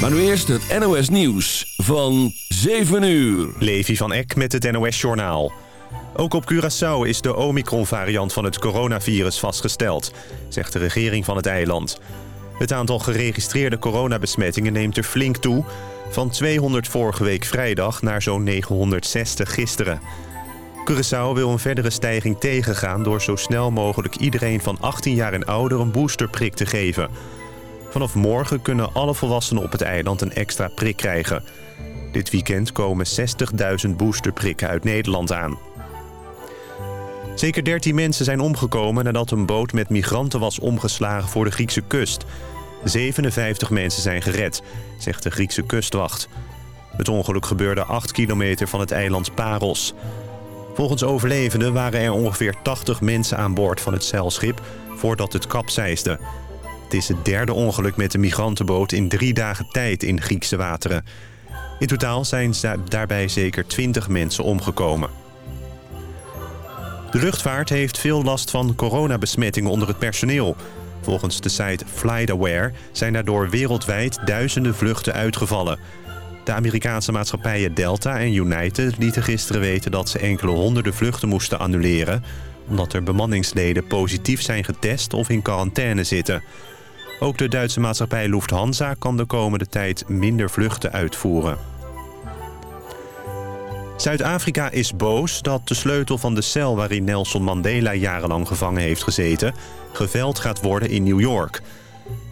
Maar nu eerst het NOS Nieuws van 7 uur. Levi van Eck met het NOS Journaal. Ook op Curaçao is de Omicron-variant van het coronavirus vastgesteld, zegt de regering van het eiland. Het aantal geregistreerde coronabesmettingen neemt er flink toe... van 200 vorige week vrijdag naar zo'n 960 gisteren. Curaçao wil een verdere stijging tegengaan... door zo snel mogelijk iedereen van 18 jaar en ouder een boosterprik te geven. Vanaf morgen kunnen alle volwassenen op het eiland een extra prik krijgen. Dit weekend komen 60.000 boosterprikken uit Nederland aan. Zeker 13 mensen zijn omgekomen nadat een boot met migranten was omgeslagen voor de Griekse kust. 57 mensen zijn gered, zegt de Griekse kustwacht. Het ongeluk gebeurde 8 kilometer van het eiland Paros. Volgens overlevenden waren er ongeveer 80 mensen aan boord van het zeilschip voordat het kapseisde. Het is het derde ongeluk met de migrantenboot in drie dagen tijd in Griekse wateren. In totaal zijn daarbij zeker 20 mensen omgekomen. De luchtvaart heeft veel last van coronabesmettingen onder het personeel. Volgens de site FlightAware zijn daardoor wereldwijd duizenden vluchten uitgevallen. De Amerikaanse maatschappijen Delta en United lieten gisteren weten dat ze enkele honderden vluchten moesten annuleren... omdat er bemanningsleden positief zijn getest of in quarantaine zitten. Ook de Duitse maatschappij Lufthansa kan de komende tijd minder vluchten uitvoeren. Zuid-Afrika is boos dat de sleutel van de cel waarin Nelson Mandela jarenlang gevangen heeft gezeten... geveld gaat worden in New York.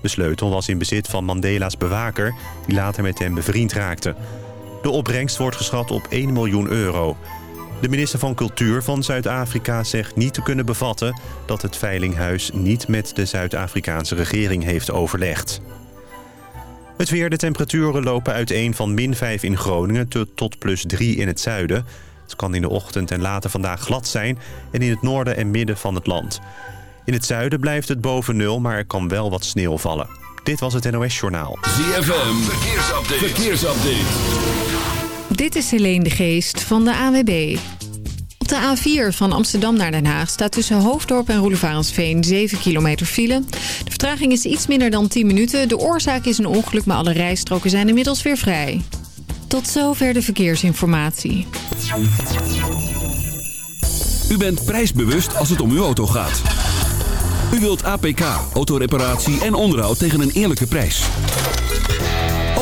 De sleutel was in bezit van Mandela's bewaker, die later met hem bevriend raakte. De opbrengst wordt geschat op 1 miljoen euro. De minister van Cultuur van Zuid-Afrika zegt niet te kunnen bevatten... dat het Veilinghuis niet met de Zuid-Afrikaanse regering heeft overlegd. Het weer, de temperaturen lopen uiteen van min 5 in Groningen tot plus 3 in het zuiden. Het kan in de ochtend en later vandaag glad zijn en in het noorden en midden van het land. In het zuiden blijft het boven nul, maar er kan wel wat sneeuw vallen. Dit was het NOS Journaal. ZFM, verkeersupdate. verkeersupdate. Dit is Helene de Geest van de AWB. Op de A4 van Amsterdam naar Den Haag staat tussen Hoofddorp en Roelevarensveen 7 kilometer file. De vertraging is iets minder dan 10 minuten. De oorzaak is een ongeluk, maar alle rijstroken zijn inmiddels weer vrij. Tot zover de verkeersinformatie. U bent prijsbewust als het om uw auto gaat. U wilt APK, autoreparatie en onderhoud tegen een eerlijke prijs.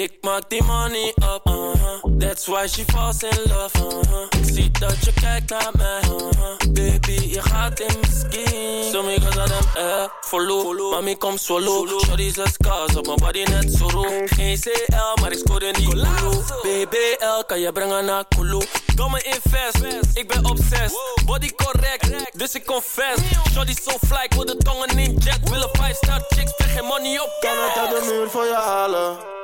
Ik maak die money up, uh-huh. That's why she falls in love, uh-huh. Ik zie dat je kijkt naar mij, uh-huh. Baby, je gaat in mijn skin. Zo me cause of them, eh, follow Mami, kom solo Shorty zes scars op mijn body net zo roe Geen CL, maar ik scoorde niet Kulu BBL, kan je brengen naar Kulu? Domme invest, ik ben obsessed. Body correct, dus ik confess. Shorty so fly, ik wil de tongen in jet. Willen 5 star chicks, spreek geen money op Kan het uit de muur voor je halen.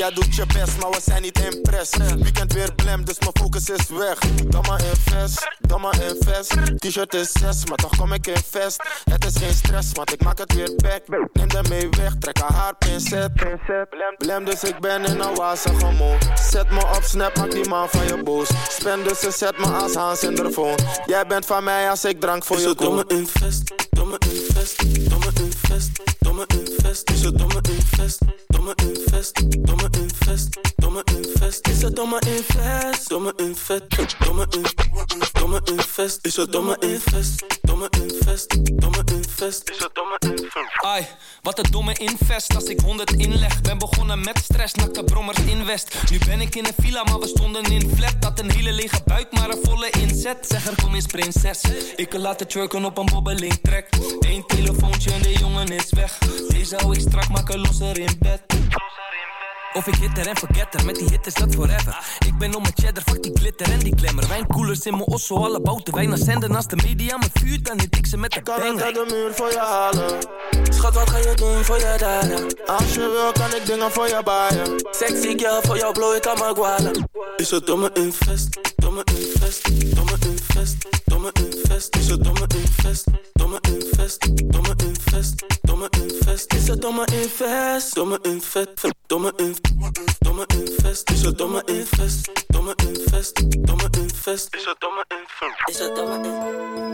Jij doet je best, maar we zijn niet impressed. Weekend weer blem, dus mijn focus is weg. Domme invest, domme invest. T-shirt is 6, maar toch kom ik in vest. Het is geen stress, want ik maak het weer back. Neem de mee weg, trek haar haar pincet. Blem, dus ik ben in een wazige mode. Zet me op snap, maak die man van je boos. Spend dus ze zet me als Hans in de phone. Jij bent van mij als ik drank voor Is je het domme koop. invest, domme invest, domme invest, domme invest. Is het domme invest, domme invest, domme invest, domme invest. Is het domme invest? Domme invest, domme invest, domme invest. Is het domme invest, domme invest, domme invest. Is het domme invest. Ai, wat een domme invest als ik 100 inleg. Ben begonnen met stress, nakte brommers invest. Nu ben ik in een villa, maar we stonden in flat. Dat een hele lege buik, maar een volle inzet. Zeg er kom eens prinses. Ik kan laten twerken op een bobbeling trek. Eén telefoontje en de jongen is weg. Deze hou ik strak, maak er closer in bed. Closer Of ik hitter en forgetter, met die hit is dat forever. Ik ben om mijn cheddar, fuck die glitter en die glamour. Wijnkoelers in mijn osso, alle bouten wijn zenden. Als de media me vuurt, dan hit ik ze met de Kan banger. uit de muur voor je halen. Schat, wat ga je doen voor je dada? Als je wil, kan ik dingen voor je baaien. Sexy girl, voor jou blow ik aan mijn guala. Is het domme invest, domme invest, domme invest, domme invest. Is het domme invest, domme invest, domme invest, domme invest. Is het domme invest? Domme invest, domme invest, domme. Is domme domme domme. Is domme. Is domme?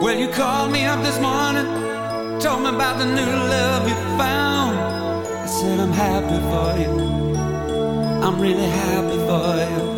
Well, you called me up this morning, told me about the new love you found. I said, I'm happy for you. I'm really happy for you.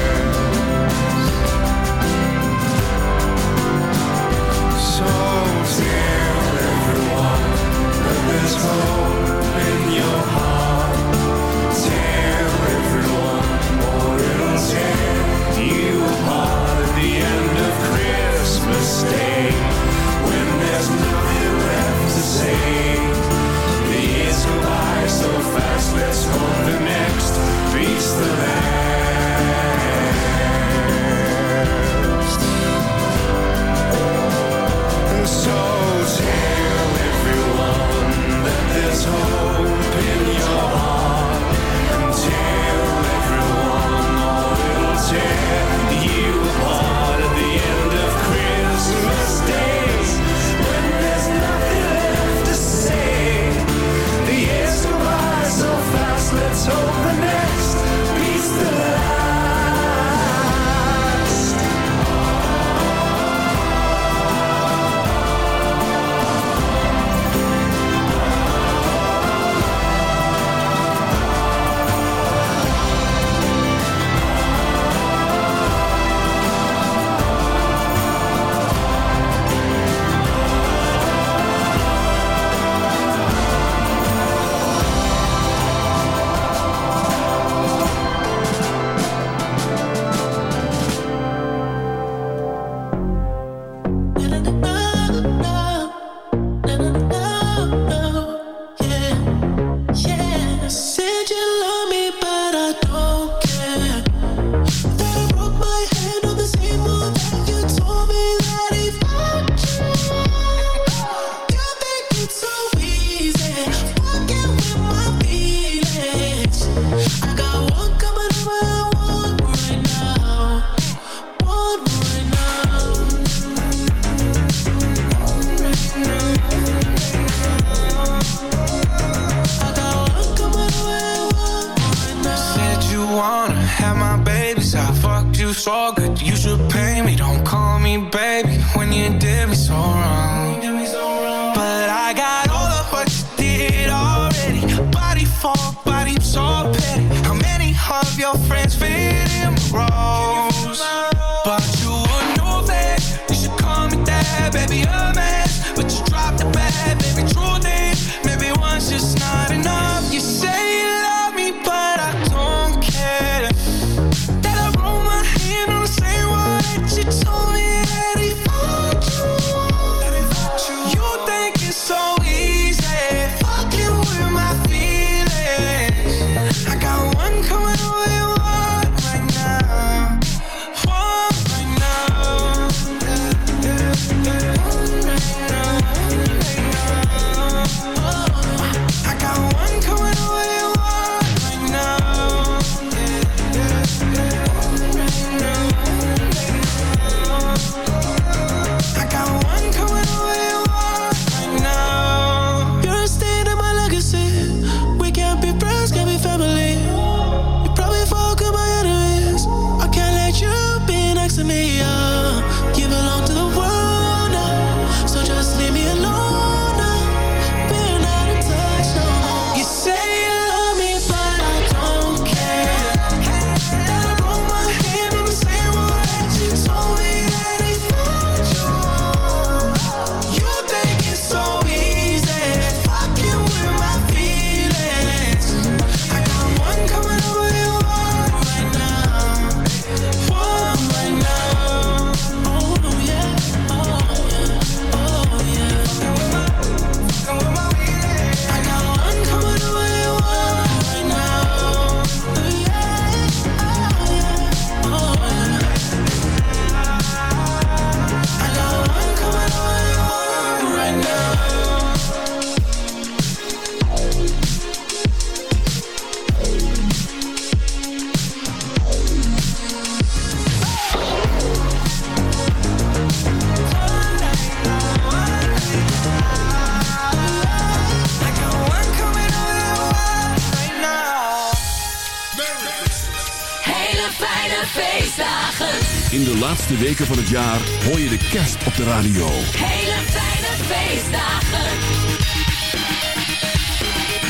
laatste weken van het jaar hoor je de kerst op de radio. Hele fijne feestdagen.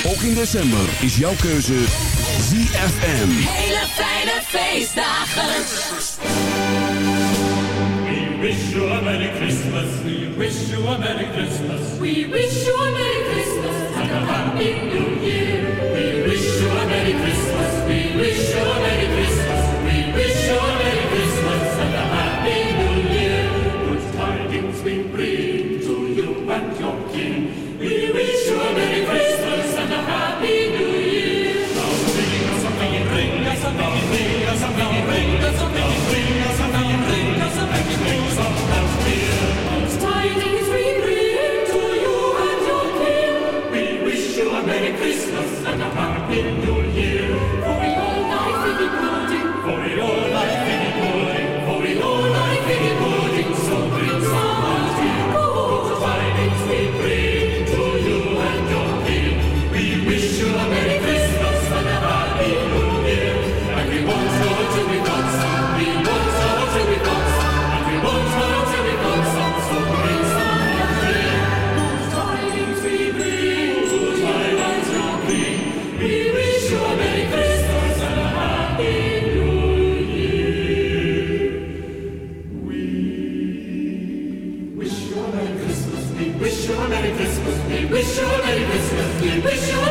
Ook in december is jouw keuze ZFM. Hele fijne feestdagen. We wish you a Merry Christmas. We wish you a Merry Christmas. We wish you a Merry Christmas and a Happy New Year. We wish you a Merry Christmas. We wish you a Merry Christmas. We wish you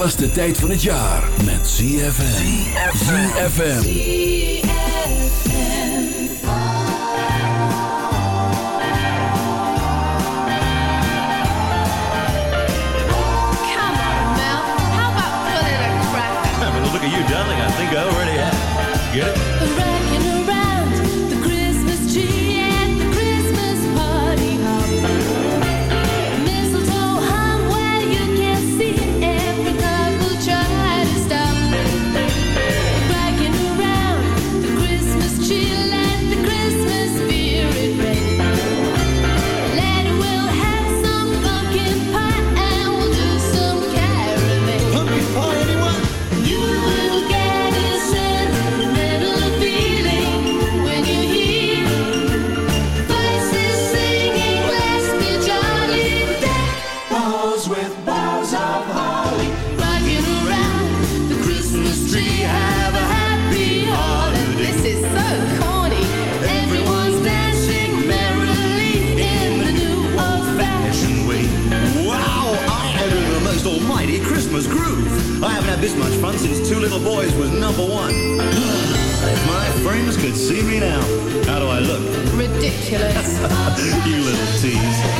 gezelligste tijd van het jaar met ZFM. ZFM. Look at you, darling. I think I already have. Get it? was number one. if my friends could see me now, how do I look? Ridiculous. you little tease.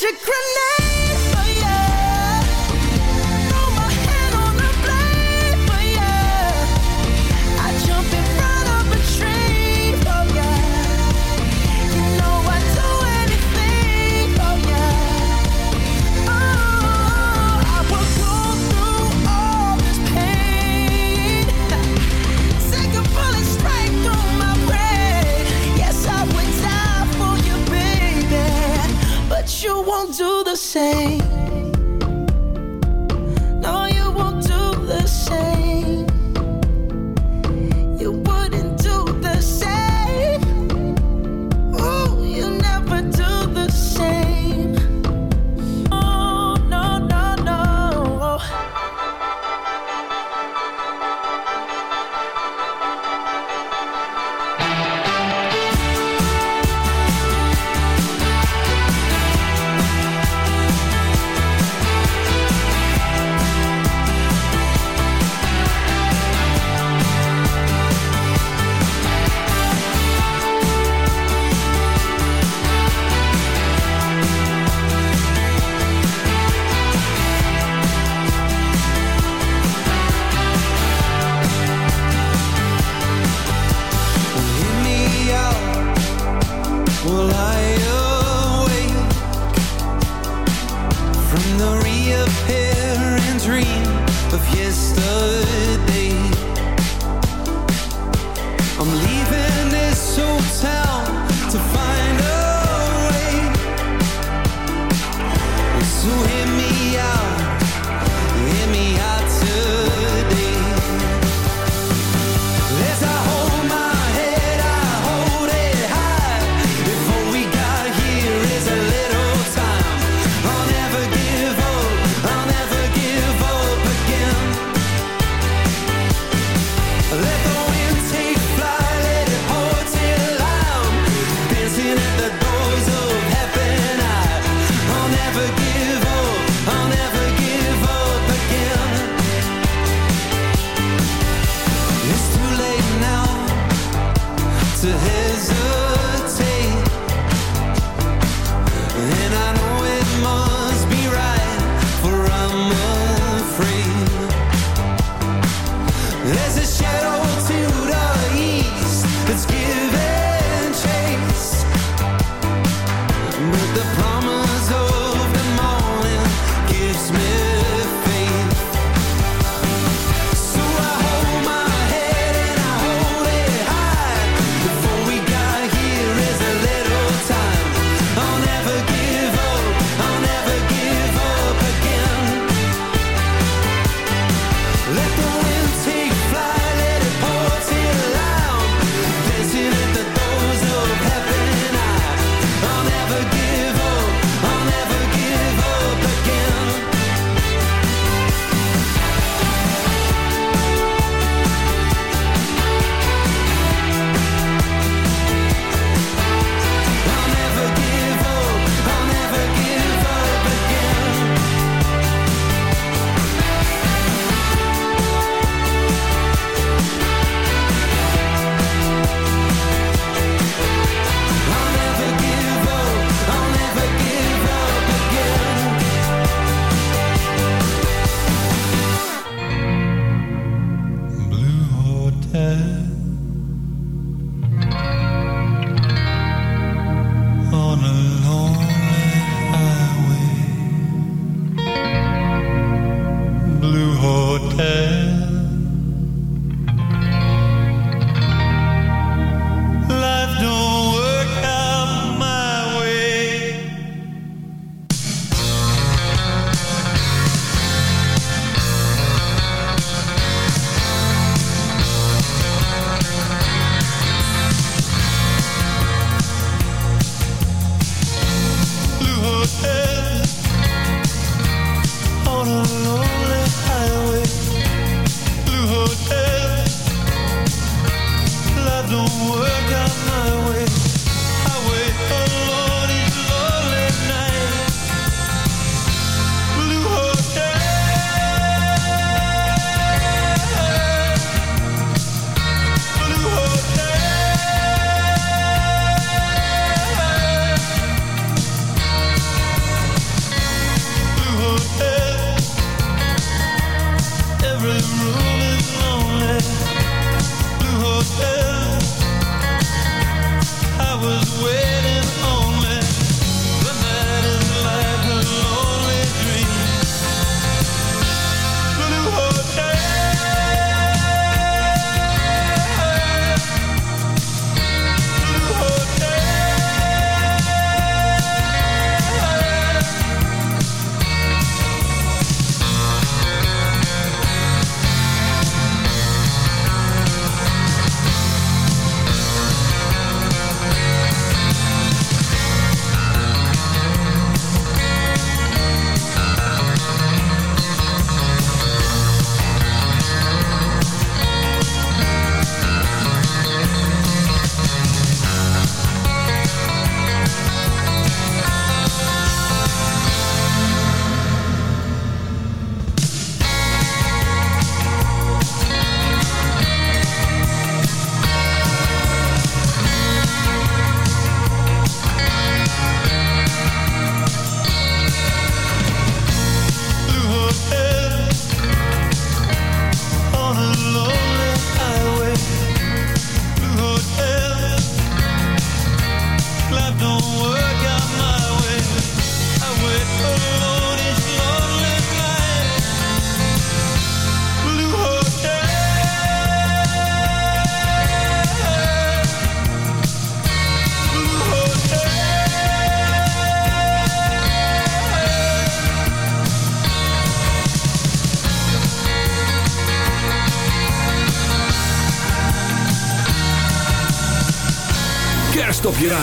electric grenade. same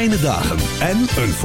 Fijne dagen en een voorspoedig